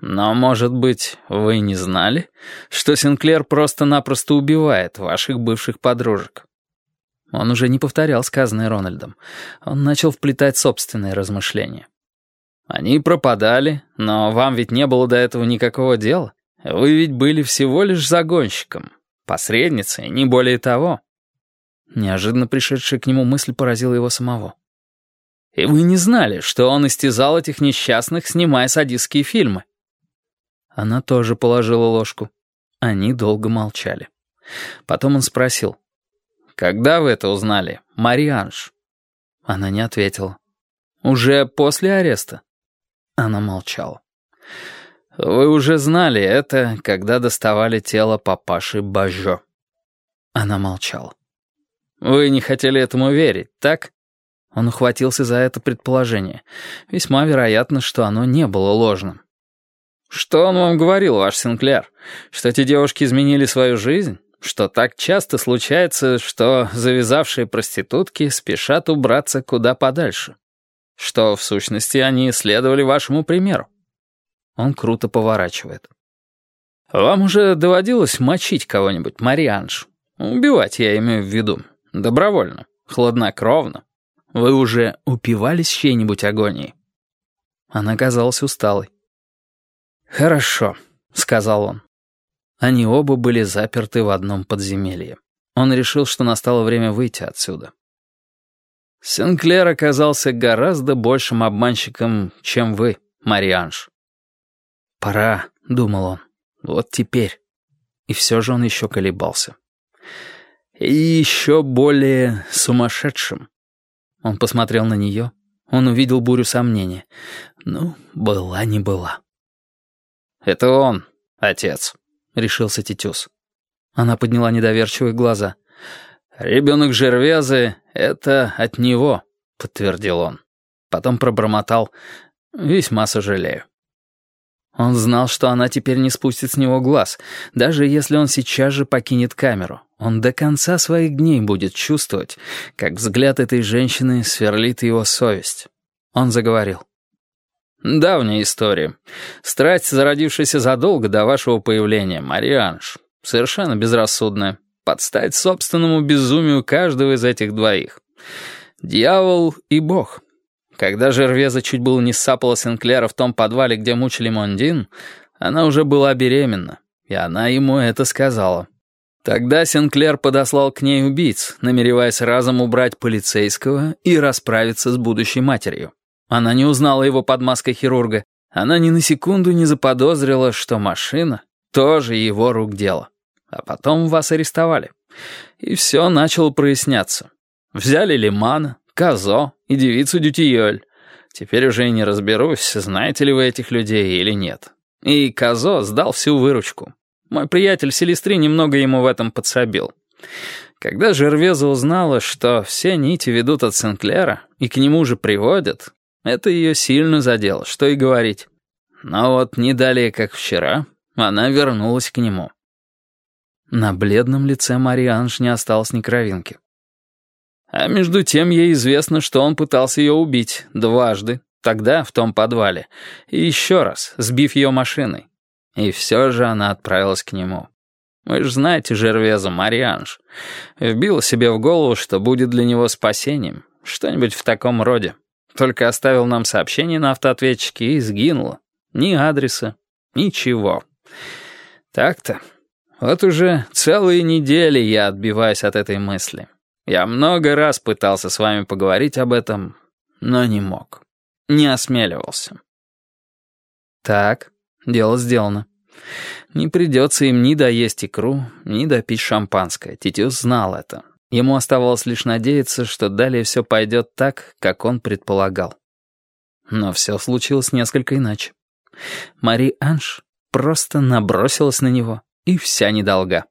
Но, может быть, вы не знали, что Синклер просто-напросто убивает ваших бывших подружек? Он уже не повторял сказанное Рональдом. Он начал вплетать собственные размышления. Они пропадали, но вам ведь не было до этого никакого дела. Вы ведь были всего лишь загонщиком, посредницей, не более того. Неожиданно пришедшая к нему мысль поразила его самого. И вы не знали, что он истязал этих несчастных, снимая садистские фильмы. Она тоже положила ложку. Они долго молчали. Потом он спросил. «Когда вы это узнали, Марианж?» Она не ответила. «Уже после ареста?» Она молчала. «Вы уже знали это, когда доставали тело папаши Бажо?» Она молчала. «Вы не хотели этому верить, так?» Он ухватился за это предположение. Весьма вероятно, что оно не было ложным. «Что он вам говорил, ваш Синклер? Что эти девушки изменили свою жизнь? Что так часто случается, что завязавшие проститутки спешат убраться куда подальше? Что, в сущности, они следовали вашему примеру?» Он круто поворачивает. «Вам уже доводилось мочить кого-нибудь, Марианж? Убивать, я имею в виду. Добровольно, хладнокровно. Вы уже упивались чьей-нибудь агонией?» Она казалась усталой. «Хорошо», — сказал он. Они оба были заперты в одном подземелье. Он решил, что настало время выйти отсюда. Сенклер оказался гораздо большим обманщиком, чем вы, Марианж. «Пора», — думал он, — «вот теперь». И все же он еще колебался. И еще более сумасшедшим. Он посмотрел на нее, он увидел бурю сомнения. Ну, была не была. «Это он, отец», — решился Титюс. Она подняла недоверчивые глаза. «Ребенок Жервезы — это от него», — подтвердил он. Потом пробормотал. «Весьма сожалею». Он знал, что она теперь не спустит с него глаз, даже если он сейчас же покинет камеру. Он до конца своих дней будет чувствовать, как взгляд этой женщины сверлит его совесть. Он заговорил. «Давняя история. Страсть, зародившаяся задолго до вашего появления, Марианж. Совершенно безрассудная. Подстать собственному безумию каждого из этих двоих. Дьявол и Бог». Когда Жервеза чуть было не сапала Синклера в том подвале, где мучили Мондин, она уже была беременна, и она ему это сказала. Тогда Синклер подослал к ней убийц, намереваясь разом убрать полицейского и расправиться с будущей матерью. Она не узнала его под маской хирурга. Она ни на секунду не заподозрила, что машина тоже его рук дело. А потом вас арестовали. И все начало проясняться. Взяли Лимана, Казо и девицу Дютиёль. Теперь уже и не разберусь, знаете ли вы этих людей или нет. И Казо сдал всю выручку. Мой приятель Селестри немного ему в этом подсобил. Когда Жервеза узнала, что все нити ведут от Сенклера и к нему же приводят, это ее сильно задело, что и говорить. Но вот не далее, как вчера, она вернулась к нему. На бледном лице Марианж не осталось ни кровинки. А между тем ей известно, что он пытался ее убить дважды, тогда в том подвале, и еще раз, сбив ее машиной. И все же она отправилась к нему. Вы же знаете Жервеза Марианж. Вбила себе в голову, что будет для него спасением. Что-нибудь в таком роде. Только оставил нам сообщение на автоответчике и сгинула. Ни адреса, ничего. Так-то. Вот уже целые недели я отбиваюсь от этой мысли. Я много раз пытался с вами поговорить об этом, но не мог. Не осмеливался. Так, дело сделано. Не придется им ни доесть икру, ни допить шампанское. Титюс знал это. Ему оставалось лишь надеяться, что далее все пойдет так, как он предполагал. Но все случилось несколько иначе. Мари Анж просто набросилась на него, и вся недолга.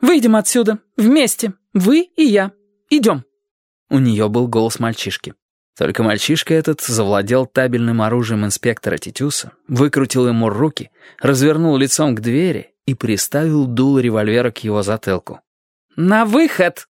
«Выйдем отсюда, вместе!» «Вы и я. Идем». У нее был голос мальчишки. Только мальчишка этот завладел табельным оружием инспектора Титюса, выкрутил ему руки, развернул лицом к двери и приставил дуло револьвера к его затылку. «На выход!»